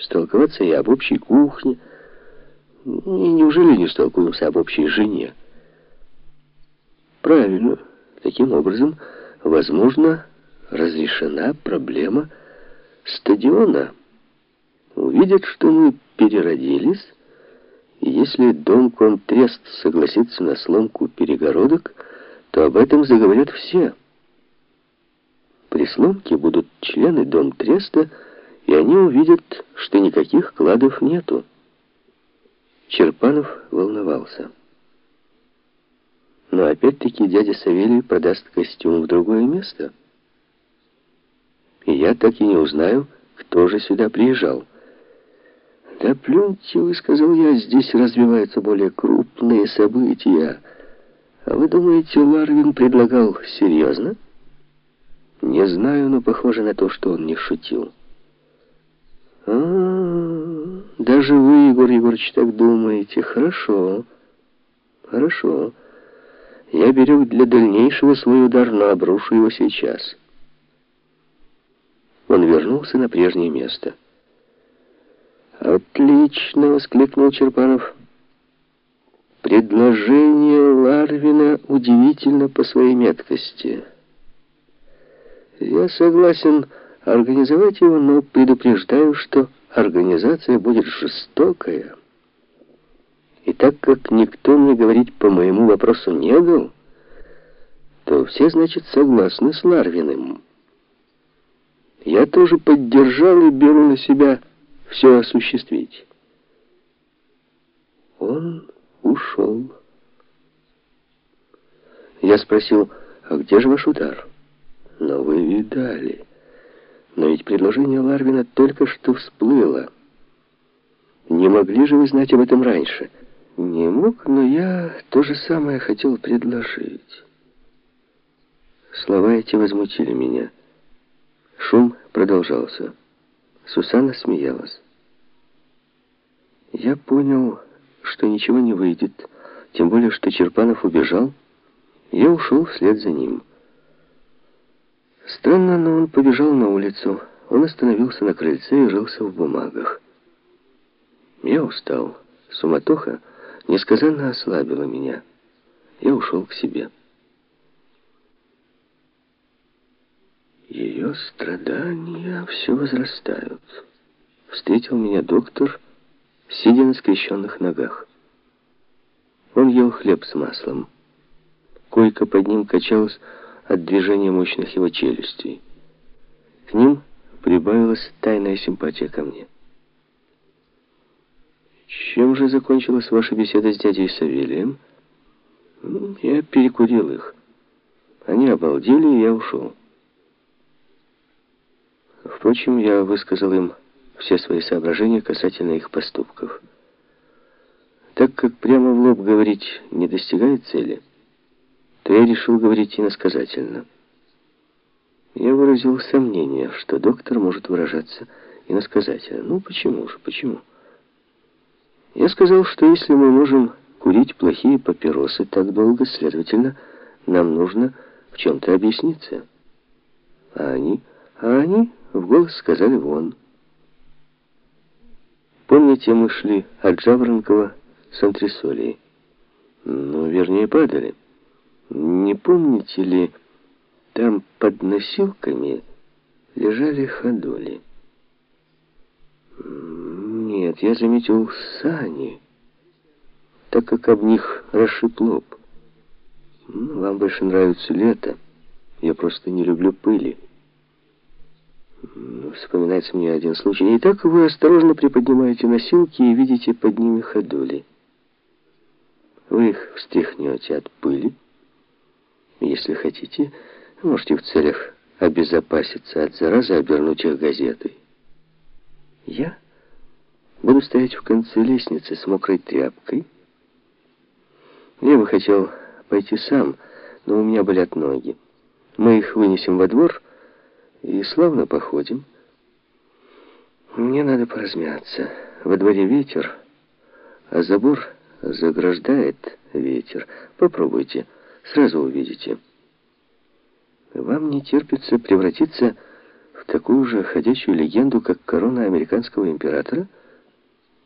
Столковаться и об общей кухне. И неужели не столкуемся об общей жене? Правильно. Таким образом, возможно, разрешена проблема стадиона. Увидят, что мы переродились, и если дом Комтрест согласится на сломку перегородок, то об этом заговорят все. При сломке будут члены Дом Треста, и они увидят, что никаких кладов нету. Черпанов волновался. Но опять-таки дядя Савелий продаст костюм в другое место. И я так и не узнаю, кто же сюда приезжал. «Да плюньте вы», — сказал я, — «здесь развиваются более крупные события». «А вы думаете, Ларвин предлагал серьезно?» «Не знаю, но похоже на то, что он не шутил». «А, -а, даже вы, Егор Егорович, так думаете. Хорошо, хорошо. Я берег для дальнейшего свой удар, но обрушу его сейчас». Он вернулся на прежнее место. «Отлично!» — воскликнул Черпанов. «Предложение Ларвина удивительно по своей меткости. Я согласен организовать его, но предупреждаю, что организация будет жестокая. И так как никто мне говорить по моему вопросу не дал, то все, значит, согласны с Ларвиным. Я тоже поддержал и беру на себя все осуществить. Он ушел. Я спросил, а где же ваш удар? Но вы видали. Но ведь предложение Ларвина только что всплыло. Не могли же вы знать об этом раньше? Не мог, но я то же самое хотел предложить. Слова эти возмутили меня. Шум продолжался. Сусанна смеялась. Я понял, что ничего не выйдет, тем более, что Черпанов убежал. Я ушел вслед за ним. Странно, но он побежал на улицу. Он остановился на крыльце и рылся в бумагах. Я устал. Суматоха несказанно ослабила меня. Я ушел к себе. Ее страдания все возрастают. Встретил меня доктор, сидя на скрещенных ногах. Он ел хлеб с маслом. Койка под ним качалась от движения мощных его челюстей. К ним прибавилась тайная симпатия ко мне. Чем же закончилась ваша беседа с дядей Савелием? Я перекурил их. Они обалдели, и я ушел. Впрочем, я высказал им все свои соображения касательно их поступков. Так как прямо в лоб говорить не достигает цели, то я решил говорить иносказательно. Я выразил сомнение, что доктор может выражаться иносказательно. Ну, почему же, почему? Я сказал, что если мы можем курить плохие папиросы так долго, следовательно, нам нужно в чем-то объясниться. А они... А они в голос сказали вон. Помните, мы шли от Жаворонкова с антресолей? Ну, вернее, падали. Не помните ли, там под носилками лежали ходоли? Нет, я заметил сани, так как об них расшиб лоб. Ну, вам больше нравится лето. Я просто не люблю пыли. Вспоминается мне один случай. Итак, вы осторожно приподнимаете носилки и видите под ними ходули. Вы их встряхнете от пыли. Если хотите, можете в целях обезопаситься от заразы обернуть их газетой. Я буду стоять в конце лестницы с мокрой тряпкой. Я бы хотел пойти сам, но у меня болят ноги. Мы их вынесем во двор и славно походим. Мне надо поразмяться. Во дворе ветер, а забор заграждает ветер. Такую же ходячую легенду, как корона американского императора –